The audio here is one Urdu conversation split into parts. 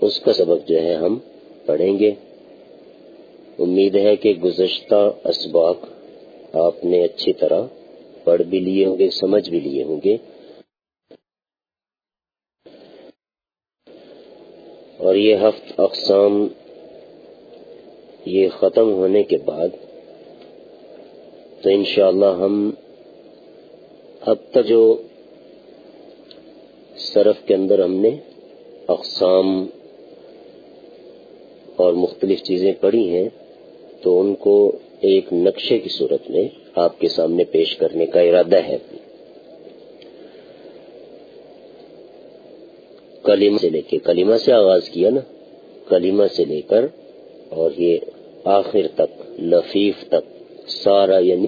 اس کا سبق جو ہے ہم پڑھیں گے۔ امید ہے کہ گزشتہ اسباق آپ نے اچھی طرح پڑھ بھی لیے ہوں گے، سمجھ بھی لیے ہوں گے۔ اور یہ ہفت اقسام یہ ختم ہونے کے بعد تو انشاءاللہ ہم اب تک جو صرف کے اندر ہم نے اقسام اور مختلف چیزیں پڑھی ہیں، تو ان کو ایک نقشے کی صورت میں آپ کے سامنے پیش کرنے کا ارادہ ہے۔ کلیمہ سے لے کے کلیمہ سے آغاز کیا نا؟ کلیمہ سے لے کر اور یہ آخر تک، لفیف تک، سارا یعنی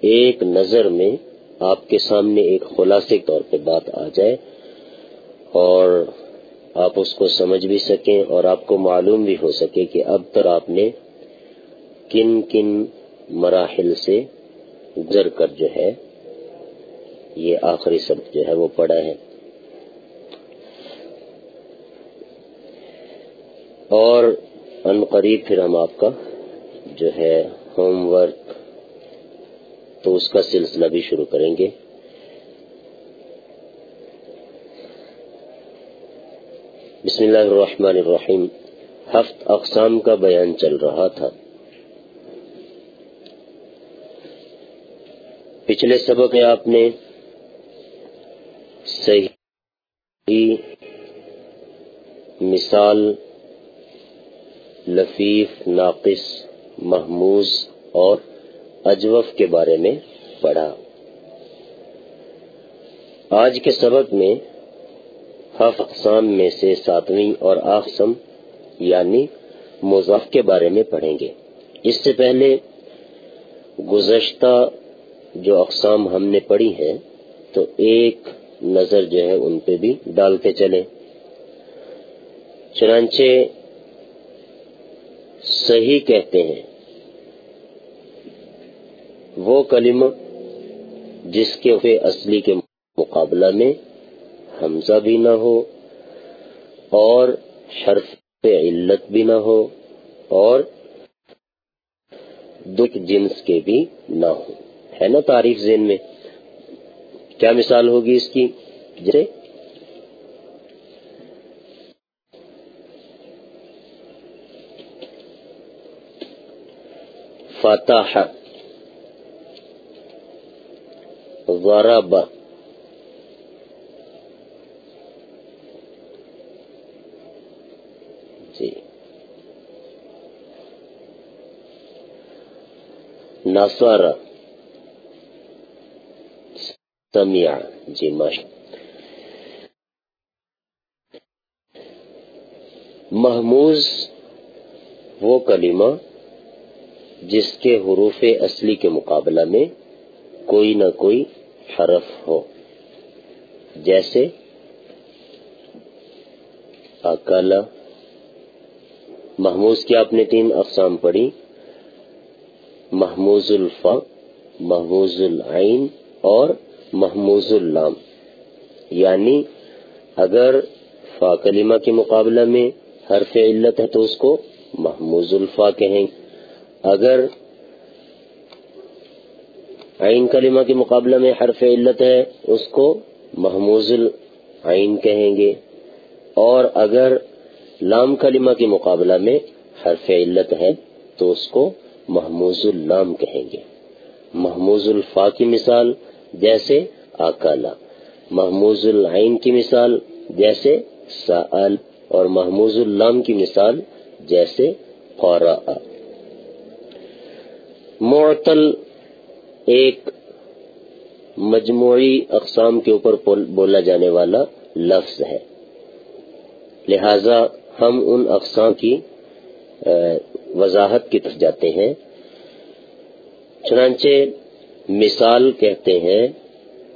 ایک نظر میں آپ کے سامنے ایک خلاصے طور پہ بات آ جائے اور آپ اس کو سمجھ بھی سکیں اور آپ کو معلوم بھی ہو سکے کہ اب تک آپ نے کن کن مراحل سے گزر کر جو ہے، یہ آخری سب جو ہے وہ پڑا ہے۔ اور ان قریب پھر ہم آپ کا جو ہے ہوم ورک تو اس کا سلسلہ بھی شروع کریں گے۔ بسم اللہ الرحمن الرحیم۔ ہفت اقسام کا بیان چل رہا تھا۔ پچھلے سبق میں آپ نے صحیح مثال، لفیف، ناقص، محموز اور اجوف کے بارے میں پڑھا۔ آج کے سبق میں حف اقسام میں سے ساتویں اور آخسم یعنی مضاف کے بارے میں پڑھیں گے۔ اس سے پہلے گزشتہ جو اقسام ہم نے پڑھی ہیں، تو ایک نظر جو ہے ان پہ بھی ڈالتے چلے چنانچہ صحیح کہتے ہیں، وہ کلمہ جس کے اصلی کے مقابلہ میں حمزہ بھی نہ ہو اور حرف علت بھی نہ ہو اور دکھ جنس کے بھی نہ ہو۔ ہے نا تعریف ذہن میں؟ کیا مثال ہوگی اس کی؟ جیسے فتح ضرب جی نصر سمع جی ماشا محموز وہ کلمہ جس کے حروف اصلی کے مقابلہ میں کوئی نہ کوئی حرف ہو. جیسے اکلا محموز کی آپ نے تین اقسام پڑھی؟ محموز الفا محموز العین اور محموز اللام۔ یعنی اگر فا کلمہ کے مقابلہ میں حرف علت ہے تو اس کو محموز الفا کہیں۔ اگر عین کلمہ کے مقابلہ میں حرف علت ہے، اس کو محموز العین کہیں گے۔ اور اگر لام کلمہ کے مقابلہ میں حرف علت ہے، تو اس کو محموز اللام کہیں گے۔ محموز الفا کی مثال جیسے آکالا۔ محموز العین کی مثال جیسے سال اور محموز اللام کی مثال جیسے فوراً معطل ایک مجموعی اقسام کے اوپر بولا جانے والا لفظ ہے۔ لہذا ہم ان اقسام کی وضاحت کی طرف جاتے ہیں۔ چنانچہ مثال کہتے ہیں،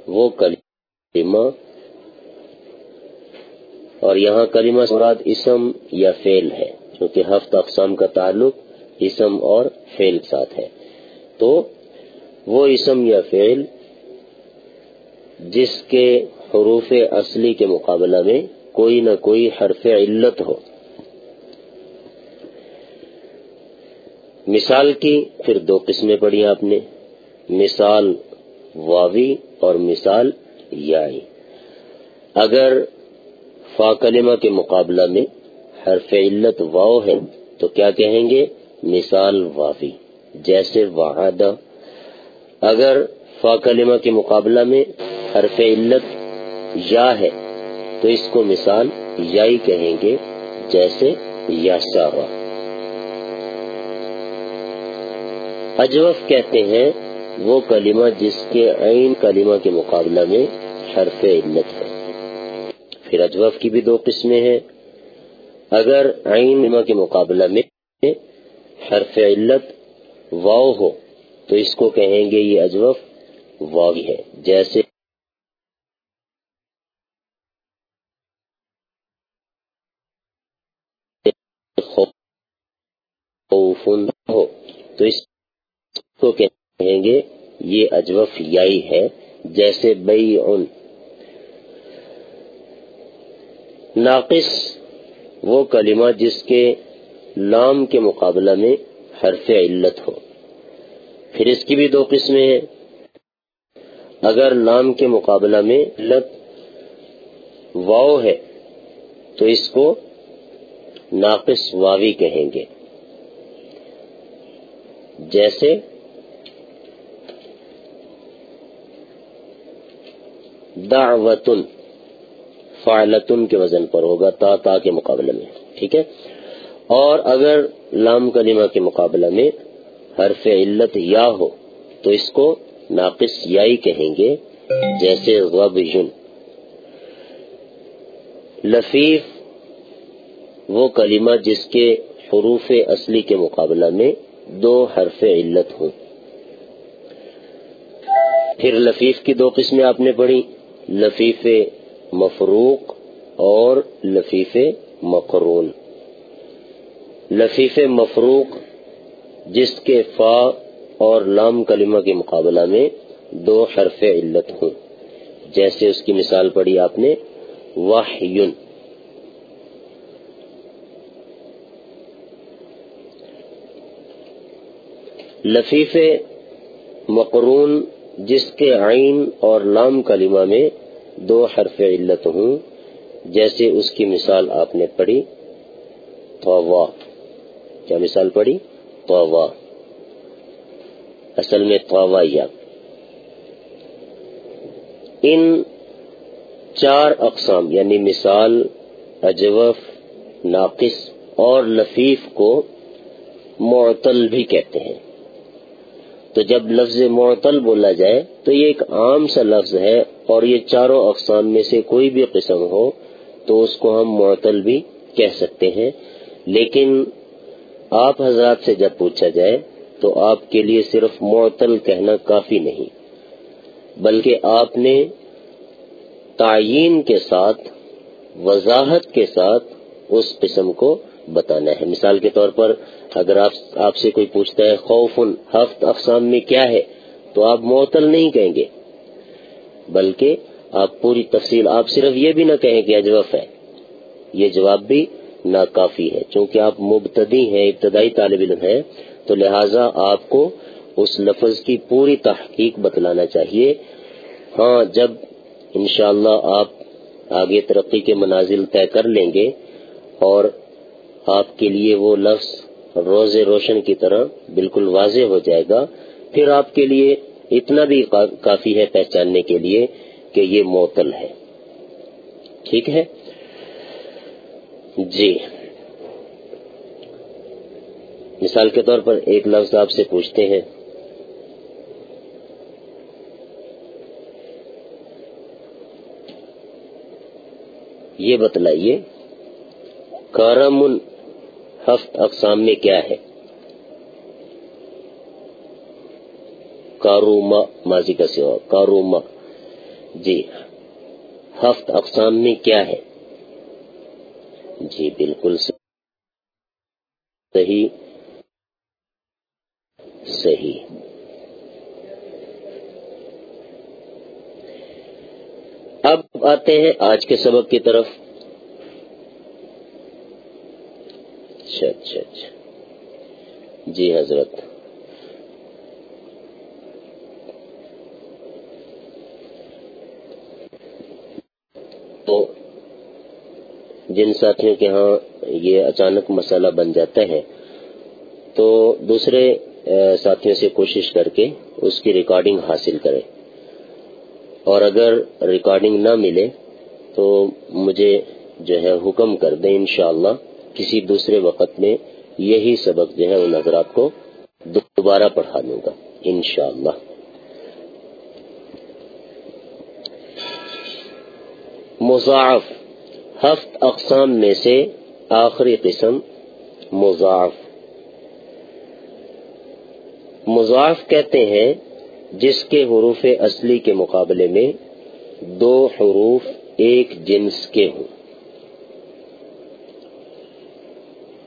وہ کلمہ، اور یہاں کلمہ مراد اسم یا فیل ہے کیونکہ ہفت اقسام کا تعلق اسم اور فیل کے ساتھ ہے۔ تو وہ اسم یا فعل جس کے حروف اصلی کے مقابلہ میں کوئی نہ کوئی حرف علت ہو۔ مثال کی، پھر دو قسمیں پڑھی آپ نے۔ مثال واوی اور مثال یائی۔ اگر فا کلمہ کے مقابلہ میں حرف علت واؤ ہے، تو کیا کہیں گے؟ مثال واوی، جیسے وعدہ۔ اگر فا کلمہ کے مقابلہ میں حرف علت یا ہے، تو اس کو مثال یائی کہیں گے، جیسے یا سارا اجوف کہتے ہیں وہ کلمہ جس کے عین کلمہ کے مقابلہ میں حرف علت ہے۔ پھر اجوف کی بھی دو قسمیں ہیں۔ اگر عین کلمہ کے مقابلہ میں حرف علت واؤ ہو، تو اس کو کہیں گے یہ اجوف واو ہے۔ جیسے ہو تو اس کو گے، یہ اجوف یائی ہے، جیسے بئی ناقص وہ کلمہ جس کے لام کے مقابلہ میں حرف علت ہو۔ پھر اس کی بھی دو قسمیں ہیں۔ اگر لام کے مقابلہ میں علت واؤ ہے، تو اس کو ناقص واوی کہیں گے۔ جیسے دعوتن، فعلتن کے وزن پر ہوگا، تا تا کے مقابلے میں، ٹھیک ہے؟ اور اگر لام کلمہ کے مقابلہ میں حرف علت یا ہو، تو اس کو ناقص یائی کہیں گے، جیسے غبیون لفیف، وہ کلمہ جس کے حروف اصلی کے مقابلہ میں دو حرف علت ہوں۔ پھر لفیف کی دو قسمیں آپ نے پڑھی۔ لفیف مفروق اور لفیف مقرون۔ لفیف مفروق جس کے فا اور لام کلمہ کے مقابلہ میں دو حرف علت ہوں۔ جیسے اس کی مثال پڑھی آپ نے واہن لفیف مقرون جس کے عین اور لام کلمہ میں دو حرف علت ہوں، جیسے اس کی مثال آپ نے پڑھی طوا کیا مثال پڑھی؟ طوا اصل میں طوا ان چار اقسام یعنی مثال، اجوف، ناقص اور لفیف کو معطل بھی کہتے ہیں۔ تو جب لفظ معطل بولا جائے تو یہ ایک عام سا لفظ ہے اور یہ چاروں اقسام میں سے کوئی بھی قسم ہو تو اس کو ہم معطل بھی کہہ سکتے ہیں۔ لیکن آپ حضرات سے جب پوچھا جائے تو آپ کے لیے صرف معطل کہنا کافی نہیں، بلکہ آپ نے تعین کے ساتھ، وضاحت کے ساتھ اس قسم کو بتانا ہے۔ مثال کے طور پر اگر آپ آپ سے کوئی پوچھتا ہے، خوف ہفت اقسام میں کیا ہے؟ تو آپ معطل نہیں کہیں گے۔ بلکہ آپ پوری تفصیل آپ صرف یہ بھی نہ کہیں کہ اجوف ہے۔ یہ جواب بھی ناکافی ہے۔ چونکہ آپ مبتدی ہیں، ابتدائی طالب علم ہیں، تو لہٰذا آپ کو اس لفظ کی پوری تحقیق بتلانا چاہیے۔ ہاں جب انشاءاللہ آپ آگے ترقی کے منازل طے کر لیں گے اور آپ کے لیے وہ لفظ روز روشن کی طرح بالکل واضح ہو جائے گا۔ پھر آپ کے لیے اتنا بھی کافی ہے پہچاننے کے لیے کہ یہ معطل ہے۔ ٹھیک ہے؟ جی۔ مثال کے طور پر ایک لفظ آپ سے پوچھتے ہیں۔ یہ بتلائیے کارم ہفت اقسام میں کیا ہے۔ کاروما، ماضی کا سوا، کاروما۔ جی ہاں۔ ہفت اقسام میں کیا ہے۔ جی بالکل صحیح۔ صحیح۔ اب آتے ہیں آج کے سبق کی طرف۔ جی حضرت تو جن ساتھیوں کے ہاں یہ اچانک مسئلہ بن جاتا ہے، تو دوسرے ساتھیوں سے کوشش کر کے اس کی ریکارڈنگ حاصل کرے اور اگر ریکارڈنگ نہ ملے، تو مجھے جو ہے حکم کر دیں انشاءاللہ کسی دوسرے وقت میں یہی سبق جو ہے ان حضرات کو دوبارہ پڑھا دوں گا انشاءاللہ۔ مضاعف، ہفت اقسام میں سے آخری قسم مضاعف۔ مضاعف کہتے ہیں جس کے حروف اصلی کے مقابلے میں دو حروف ایک جنس کے ہوں۔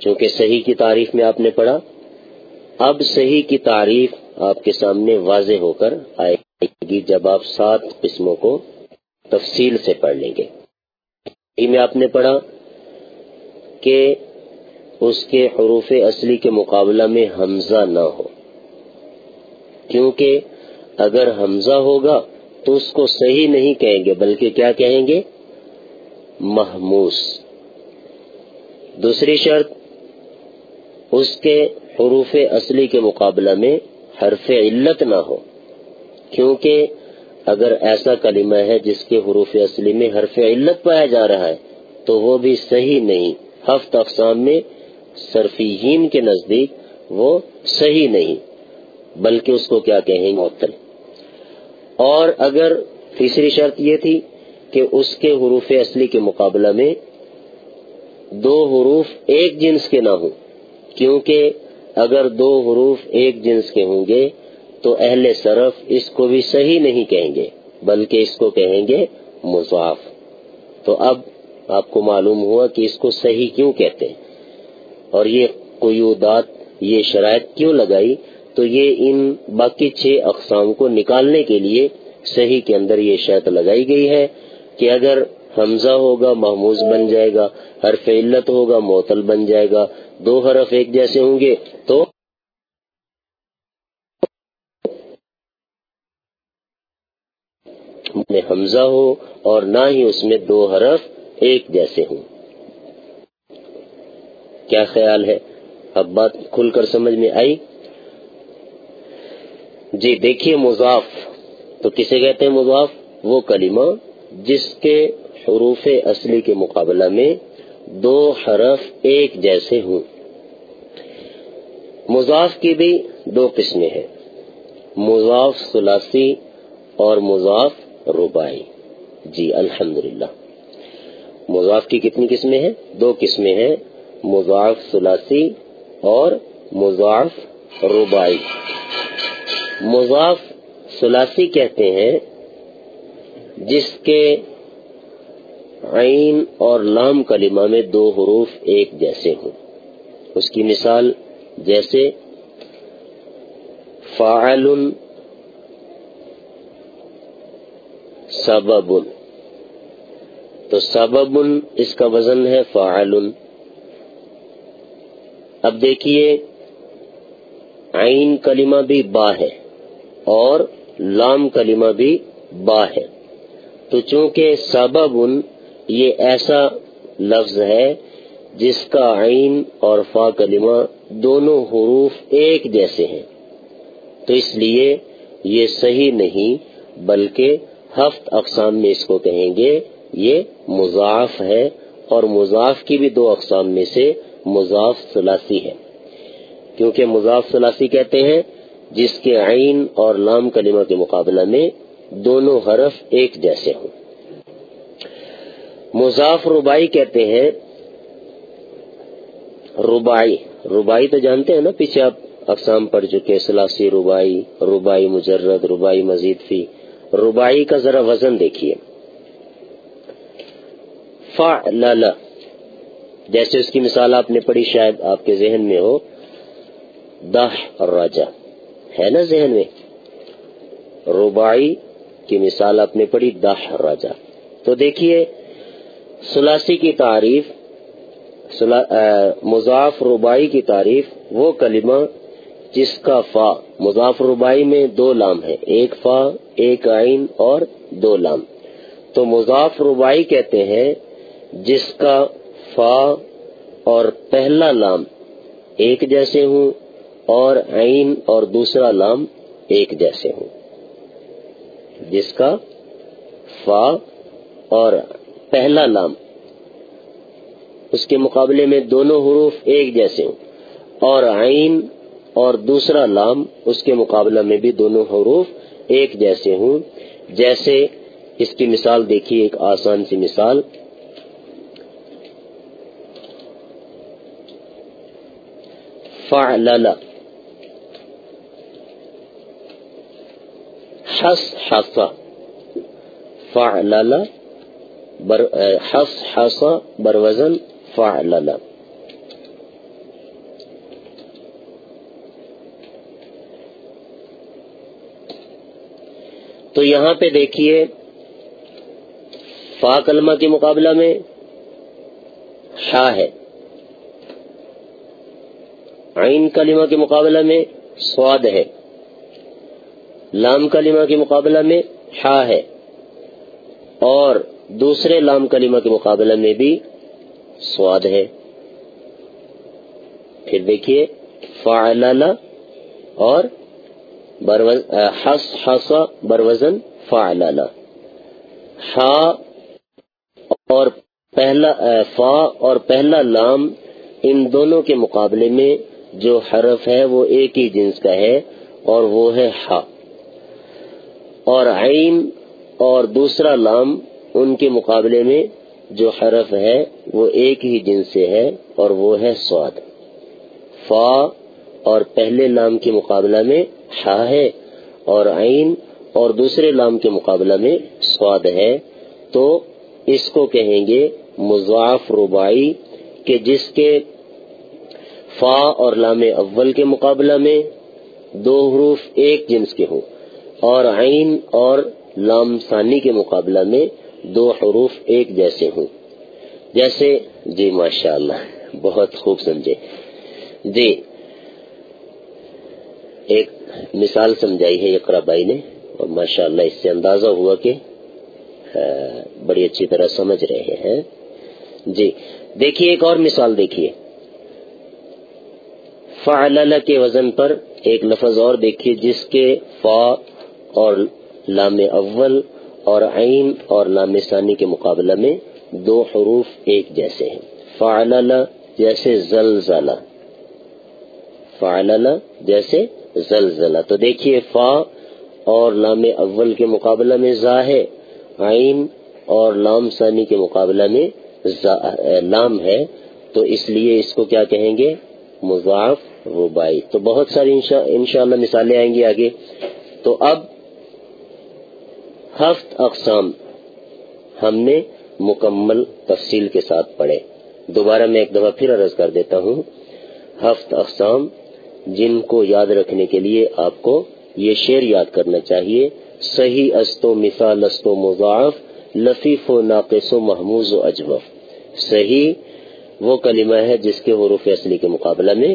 چونکہ صحیح کی تعریف میں آپ نے پڑھا، اب صحیح کی تعریف آپ کے سامنے واضح ہو کر آئے گی جب آپ سات قسموں کو تفصیل سے پڑھ لیں گے۔ میں آپ نے پڑھا کہ اس کے حروف اصلی کے مقابلہ میں حمزہ نہ ہو، کیونکہ اگر حمزہ ہوگا تو اس کو صحیح نہیں کہیں گے، بلکہ کیا کہیں گے؟ محموس۔ دوسری شرط اس کے حروف اصلی کے مقابلہ میں حرف علت نہ ہو۔ کیونکہ اگر ایسا کلمہ ہے جس کے حروف اصلی میں حرف علت پایا جا رہا ہے، تو وہ بھی صحیح نہیں۔ ہفت اقسام میں صرفین کے نزدیک وہ صحیح نہیں، بلکہ اس کو کیا کہیں معطل۔ اور اگر تیسری شرط یہ تھی کہ اس کے حروف اصلی کے مقابلہ میں دو حروف ایک جنس کے نہ ہوں کیونکہ اگر دو حروف ایک جنس کے ہوں گے، تو اہل صرف اس کو بھی صحیح نہیں کہیں گے، بلکہ اس کو کہیں گے مضاف۔ تو اب آپ کو معلوم ہوا کہ اس کو صحیح کیوں کہتے ہیں؟ اور یہ قیودات، یہ شرائط کیوں لگائی؟ تو یہ ان باقی چھ اقسام کو نکالنے کے لیے صحیح کے اندر یہ شرط لگائی گئی ہے کہ اگر حمزہ ہوگا محموز بن جائے گا، حرف علت ہوگا، معطل بن جائے گا دو حرف ایک جیسے ہوں گے تو میں حمزہ ہو اور نہ ہی اس میں دو حرف ایک جیسے ہوں۔ کیا خیال ہے؟ اب بات کھل کر سمجھ میں آئی؟ جی دیکھیے مضاف۔ تو کسے کہتے ہیں مضاف؟ وہ کلمہ جس کے حروف اصلی کے مقابلہ میں دو حرف ایک جیسے ہوں۔ مضاف کی بھی دو قسمیں ہیں۔ مضاف سلاسی اور مضاف ربائی جی الحمدللہ۔ مضاف کی کتنی قسمیں ہیں؟ دو قسمیں ہیں۔ مضاف سلاسی اور مضاف ربائی مضاف سلاسی کہتے ہیں جس کے عین اور لام کلمہ میں دو حروف ایک جیسے ہوں۔ اس کی مثال جیسے فعل سبب تو سبب اس کا وزن ہے فعل اب دیکھیے، عین کلمہ بھی با ہے اور لام کلمہ بھی با ہے۔ تو چونکہ سبب یہ ایسا لفظ ہے جس کا عین اور فا کلمہ دونوں حروف ایک جیسے ہیں۔ تو اس لیے یہ صحیح نہیں، بلکہ ہفت اقسام میں اس کو کہیں گے۔ یہ مضاف ہے اور مضاف کی بھی دو اقسام میں سے مضاف سلاسی ہے۔ کیونکہ مضاف سلاسی کہتے ہیں، جس کے عین اور لام کلمہ کے مقابلہ میں دونوں حرف ایک جیسے ہوں۔ مضاف ربائی کہتے ہیں۔ ربائی ربائی تو جانتے ہیں نا، پیچھے آپ اقسام پڑھ چکے سلاسی ربائی ربائی مجرد ربائی مزید فی۔ ربائی کا ذرا وزن دیکھیے۔ فعلل، جیسے اس کی مثال آپ نے پڑھی، شاید آپ کے ذہن میں ہو۔ دہ راجا ہے نا ذہن میں؟ ربائی کی مثال آپ نے پڑھی دہ راجا تو دیکھیے سلاسی کی تعریف مضاف ربائی کی تعریف، وہ کلمہ جس کا فا، مضاف ربائی میں دو لام ہے ایک فا، ایک عین اور دو لام۔ تو مضاف ربائی کہتے ہیں، جس کا فا اور پہلا لام ایک جیسے ہوں اور عین اور دوسرا لام ایک جیسے ہوں۔ جس کا فا اور پہلا لام اس کے مقابلے میں دونوں حروف ایک جیسے ہوں۔ اور عین اور دوسرا لام اس کے مقابلہ میں بھی دونوں حروف ایک جیسے ہوں۔ جیسے اس کی مثال دیکھیے، ایک آسان سی مثال۔ فعلل۔ حس حس فعلل۔ بر حس حس بر وزن فعلل. تو یہاں پہ دیکھیے، فا کلمہ کے مقابلہ میں شا ہے۔ عین کلمہ کے مقابلہ میں سواد ہے۔ لام کلمہ کے مقابلہ میں شا ہے۔ اور دوسرے لام کلمہ کے مقابلہ میں بھی سواد ہے۔ پھر دیکھیے، فعلل اور حس حس بروزن فعلل۔ ہا اور پہلا فا اور پہلا لام ان دونوں کے مقابلے میں جو حرف ہے وہ ایک ہی جنس کا ہے اور وہ ہے ہا اور عین اور دوسرا لام ان کے مقابلے میں جو حرف ہے وہ ایک ہی جنس سے ہے اور وہ ہے سواد فا اور پہلے لام کے مقابلہ میں ہا ہے اور عین اور دوسرے لام کے مقابلہ میں سواد ہے، تو اس کو کہیں گے مضاف ربائی کہ جس کے فا اور لام اول کے مقابلہ میں دو حروف ایک جنس کے ہوں، اور عین اور لام ثانی کے مقابلہ میں دو حروف ایک جیسے ہوں۔ جیسے جی ماشاء اللہ بہت خوب سمجھے۔ جی ایک مثال سمجھائی ہے اقرا بھائی نے، اور ماشاء اللہ اس سے اندازہ ہوا کہ بڑی اچھی طرح سمجھ رہے ہیں۔ جی دیکھیے ایک اور مثال دیکھیے۔ فعلل کے وزن پر ایک لفظ اور دیکھیے جس کے فا اور لام اول اور عین اور لام ثانی کے مقابلہ میں دو حروف ایک جیسے ہیں۔ فعلل جیسے زلزلہ۔ فعلل جیسے زلزلہ۔ تو دیکھیے فا اور لام اول کے مقابلہ میں زا ہے۔ عین اور لام ثانی کے مقابلہ میں لام ہے۔ تو اس لیے اس کو کیا کہیں گے؟ مضاف ربائی تو بہت ساری انشاءاللہ مثالیں آئیں گی آگے۔ تو اب ہفت اقسام ہم نے مکمل تفصیل کے ساتھ پڑھے۔ دوبارہ میں ایک دفعہ پھر عرض کر دیتا ہوں، ہفت اقسام جن کو یاد رکھنے کے لیے آپ کو یہ شعر یاد کرنا چاہیے۔ صحیح استو مثال استو مضاف لفیف و ناقص و محموز و اجوف۔ صحیح وہ کلمہ ہے جس کے حروف اصلی کے مقابلہ میں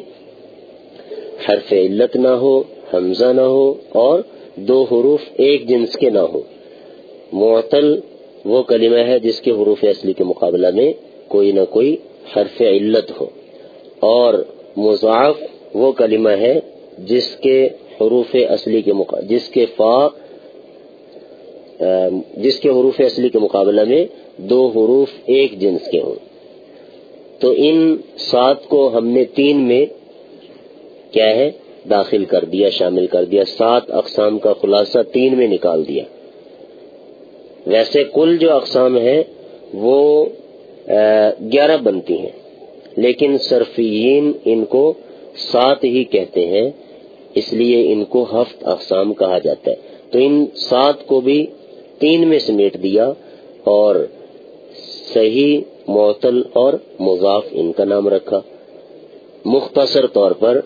حرف علت نہ ہو، حمزہ نہ ہو اور دو حروف ایک جنس کے نہ ہو۔ معطل وہ کلمہ ہے جس کے حروف اصلی کے مقابلہ میں کوئی نہ کوئی حرف علت ہو۔ اور مضاف وہ کلمہ ہے جس کے حروف اصلی کے جس کے فا جس کے حروف اصلی کے مقابلہ میں دو حروف ایک جنس کے ہوں۔ تو ان سات کو ہم نے تین میں کیا ہے؟ داخل کر دیا، شامل کر دیا، سات اقسام کا خلاصہ تین میں نکال دیا۔ ویسے کل جو اقسام ہیں وہ گیارہ بنتی ہیں، لیکن صرفین ان کو سات ہی کہتے ہیں، اس لیے ان کو ہفت اقسام کہا جاتا ہے۔ تو ان سات کو بھی تین میں سمیٹ دیا اور صحیح، معطل اور مضاف ان کا نام رکھا۔ مختصر طور پر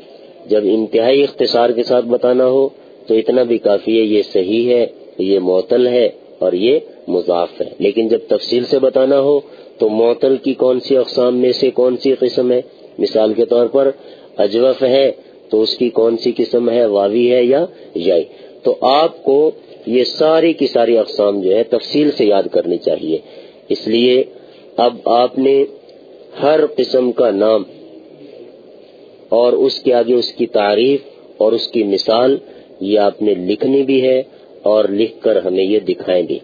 جب انتہائی اختصار کے ساتھ بتانا ہو تو اتنا بھی کافی ہے، یہ صحیح ہے، یہ معطل ہے۔ اور یہ مضاف ہے۔ لیکن جب تفصیل سے بتانا ہو تو معطل کی کون سی اقسام میں سے کون سی قسم ہے؟ مثال کے طور پر اجوف ہے تو اس کی کون سی قسم ہے؟ واوی ہے یا یائی؟ تو آپ کو یہ ساری کی ساری اقسام جو ہے تفصیل سے یاد کرنی چاہیے۔ اس لیے اب آپ نے ہر قسم کا نام اور اس کے آگے اس کی تعریف اور اس کی مثال یہ آپ نے لکھنی بھی ہے۔ اور لکھ کر ہمیں یہ دکھائیں گے۔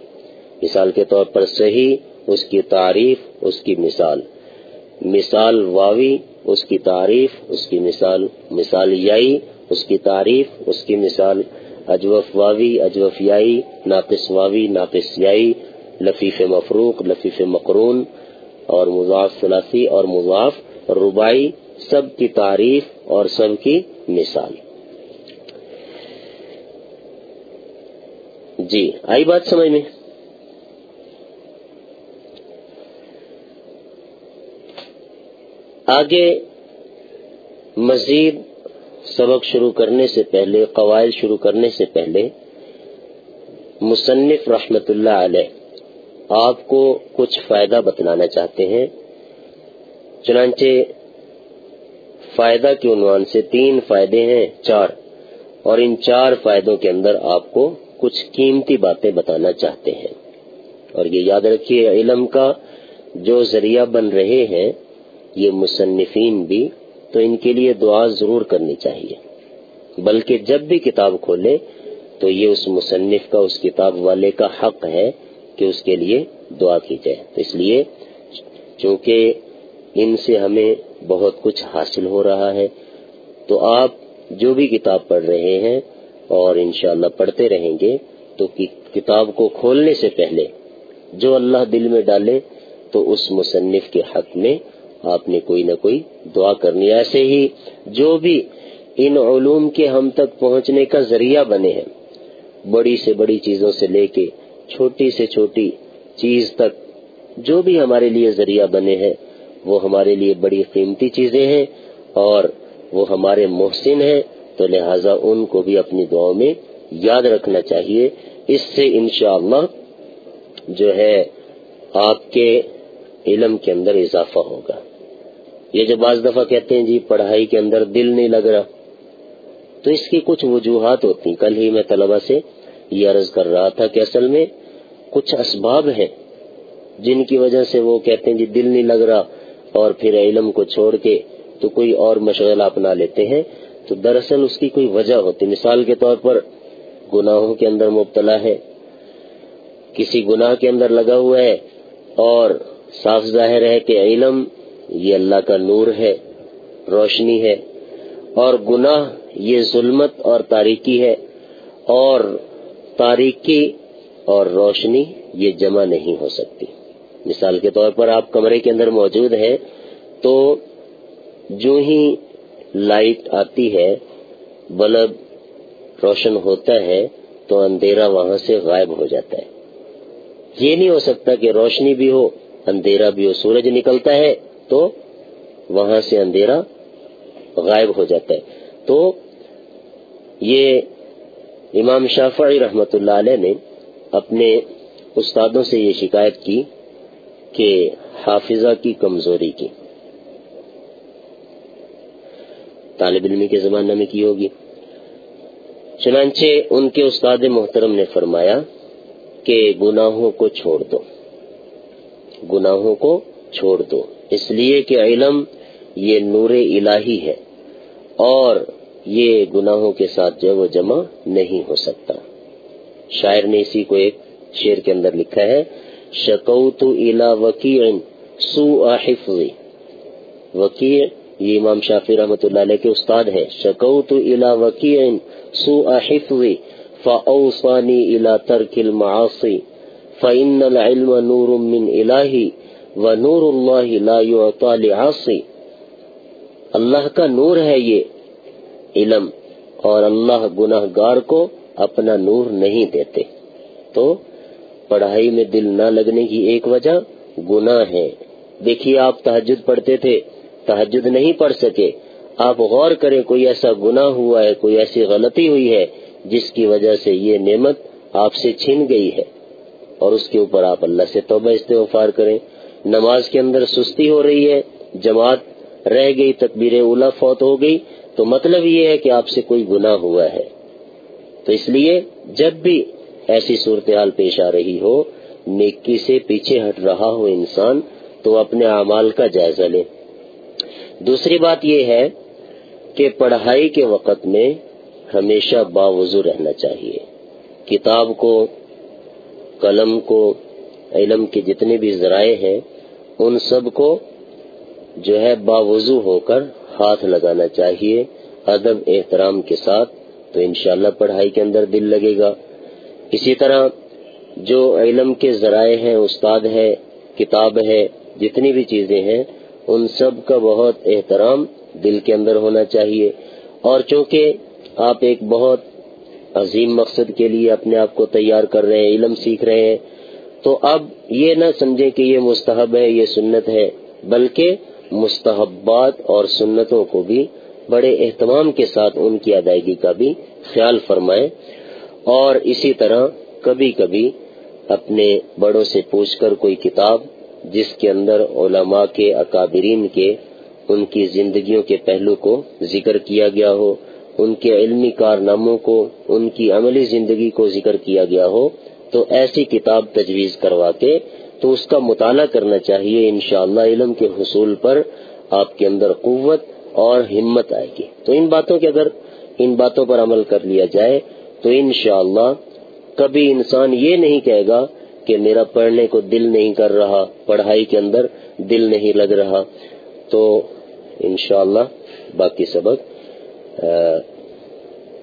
مثال کے طور پر صحیح، اس کی تعریف، اس کی مثال۔ مثال واوی، اس کی تعریف، اس کی مثال۔ مثال یائی، اس کی تعریف، اس کی مثال۔ اجوف واوی، اجوف یائی، ناقص واوی، ناقص یائی۔ لفیف مفروق، لفیف مقرون۔ اور مضاف ثلاثی اور مضاف ربائی سب کی تعریف اور سب کی مثال۔ جی آئی بات سمجھ میں۔ آگے مزید سبق شروع کرنے سے پہلے قواعد شروع کرنے سے پہلے، مصنف رحمت اللہ علیہ آپ کو کچھ فائدہ بتلانا چاہتے ہیں۔ چنانچہ، فائدہ کے عنوان سے تین فائدے ہیں، چار۔ اور ان چار فائدوں کے اندر آپ کو کچھ قیمتی باتیں بتانا چاہتے ہیں۔ اور یہ یاد رکھیے، علم کا جو ذریعہ بن رہے ہیں، یہ مصنفین بھی، تو ان کے لیے دعا ضرور کرنی چاہیے۔ بلکہ جب بھی کتاب کھولے، تو یہ اس مصنف کا، اس کتاب والے کا حق ہے کہ اس کے لیے دعا کی جائے۔ تو اس لیے، چونکہ ان سے ہمیں بہت کچھ حاصل ہو رہا ہے، تو آپ جو بھی کتاب پڑھ رہے ہیں اور انشاءاللہ پڑھتے رہیں گے تو کتاب کو کھولنے سے پہلے جو اللہ دل میں ڈالے تو اس مصنف کے حق میں آپ نے کوئی نہ کوئی دعا کرنی ایسے ہی جو بھی ان علوم کے ہم تک پہنچنے کا ذریعہ بنے ہیں، بڑی سے بڑی چیزوں سے لے کے چھوٹی سے چھوٹی چیز تک جو بھی ہمارے لیے ذریعہ بنے ہیں، وہ ہمارے لیے بڑی قیمتی چیزیں ہیں اور وہ ہمارے محسن ہیں۔ تو لہٰذا ان کو بھی اپنی دعاؤں میں یاد رکھنا چاہیے۔ اس سے انشاءاللہ جو ہے آپ کے علم کے اندر اضافہ ہوگا۔ یہ جو بعض دفعہ کہتے ہیں جی پڑھائی کے اندر دل نہیں لگ رہا، تو اس کی کچھ وجوہات ہوتی کل ہی میں طلبہ سے یہ عرض کر رہا تھا کہ اصل میں کچھ اسباب ہیں جن کی وجہ سے وہ کہتے ہیں جی دل نہیں لگ رہا اور پھر علم کو چھوڑ کے تو کوئی اور مشغلہ اپنا لیتے ہیں۔ تو دراصل اس کی کوئی وجہ ہوتی۔ مثال کے طور پر گناہوں کے اندر مبتلا ہے، کسی گناہ کے اندر لگا ہوا ہے اور صاف ظاہر ہے کہ علم، یہ اللہ کا نور ہے، روشنی ہے اور گناہ یہ ظلمت اور تاریکی ہے اور تاریکی اور روشنی یہ جمع نہیں ہو سکتی۔ مثال کے طور پر آپ کمرے کے اندر موجود ہیں تو جو ہی لائٹ آتی ہے، بلب روشن ہوتا ہے تو اندھیرا وہاں سے غائب ہو جاتا ہے۔ یہ نہیں ہو سکتا کہ روشنی بھی ہو، اندھیرا بھی ہو، سورج نکلتا ہے تو وہاں سے اندھیرا غائب ہو جاتا ہے۔ تو یہ امام شافعی رحمت اللہ علیہ نے اپنے استادوں سے یہ شکایت کی کہ حافظہ کی کمزوری کی۔ طالب علمی کے زمانہ میں کی ہوگی۔ چنانچہ ان کے استاد محترم نے فرمایا کہ گناہوں کو چھوڑ دو۔ گناہوں کو چھوڑ دو۔ اس لیے کہ علم یہ نور الہی ہے اور یہ گناہوں کے ساتھ جو وہ جمع نہیں ہو سکتا۔ شاعر نے اسی کو ایک شیر کے اندر لکھا ہے، شکوت الا وکیع سو حفظی۔ وکیع یہ امام شافی رحمت اللہ علیہ کے استاد ہے شکوت الا وکیع سو حفظی فاوصانی الى ترک المعاصی فإن العلم نور من الہی و نور اللہ لا يعطى لعاصی۔ اللہ کا نور ہے یہ علم اور اللہ گناہ گار کو اپنا نور نہیں دیتے۔ تو پڑھائی میں دل نہ لگنے کی ایک وجہ گناہ ہے۔ دیکھیے آپ تحجد پڑھتے تھے۔ تحجد نہیں پڑھ سکے۔ آپ غور کریں کوئی ایسا گناہ ہوا ہے، کوئی ایسی غلطی ہوئی ہے جس کی وجہ سے یہ نعمت آپ سے چھن گئی ہے۔ اور اس کے اوپر آپ اللہ سے توبہ استغفار کریں۔ نماز کے اندر سستی ہو رہی ہے، جماعت رہ گئی، تکبیر اولا فوت ہو گئی۔ تو مطلب یہ ہے کہ آپ سے کوئی گناہ ہوا ہے۔ تو اس لیے جب بھی ایسی صورتحال پیش آ رہی ہو، نیکی سے پیچھے ہٹ رہا ہو انسان، تو اپنے اعمال کا جائزہ لے۔ دوسری بات یہ ہے کہ پڑھائی کے وقت میں ہمیشہ باوضو رہنا چاہیے۔ کتاب کو، قلم کو، علم کے جتنے بھی ذرائع ہیں، ان سب کو جو ہے باوضو ہو کر ہاتھ لگانا چاہیے۔ ادب، احترام کے ساتھ تو انشاءاللہ پڑھائی کے اندر دل لگے گا۔ اسی طرح جو علم کے ذرائع ہیں، استاد ہے، کتاب ہے، جتنی بھی چیزیں ہیں ان سب کا بہت احترام دل کے اندر ہونا چاہیے۔ اور چونکہ آپ ایک بہت عظیم مقصد کے لیے اپنے آپ کو تیار کر رہے ہیں، علم سیکھ رہے ہیں، تو اب یہ نہ سمجھے کہ یہ مستحب ہے، یہ سنت ہے، بلکہ مستحبات اور سنتوں کو بھی بڑے اہتمام کے ساتھ ان کی ادائیگی کا بھی خیال فرمائیں۔ اور اسی طرح کبھی کبھی اپنے بڑوں سے پوچھ کر کوئی کتاب جس کے اندر علماء کے اکابرین کے ان کی زندگیوں کے پہلو کو ذکر کیا گیا ہو، ان کے علمی کارناموں کو، ان کی عملی زندگی کو ذکر کیا گیا ہو، تو ایسی کتاب تجویز کروا کے تو اس کا مطالعہ کرنا چاہیے، انشاءاللہ علم کے حصول پر آپ کے اندر قوت اور ہمت آئے گی۔ تو ان باتوں کے اگر ان باتوں پر عمل کر لیا جائے تو انشاءاللہ کبھی انسان یہ نہیں کہے گا کہ میرا پڑھنے کو دل نہیں کر رہا، پڑھائی کے اندر دل نہیں لگ رہا۔ تو انشاءاللہ باقی سبق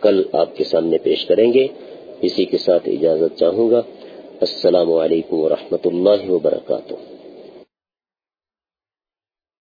کل آپ کے سامنے پیش کریں گے۔ اسی کے ساتھ اجازت چاہوں گا۔ السلام علیکم ورحمۃ اللہ وبرکاتہ۔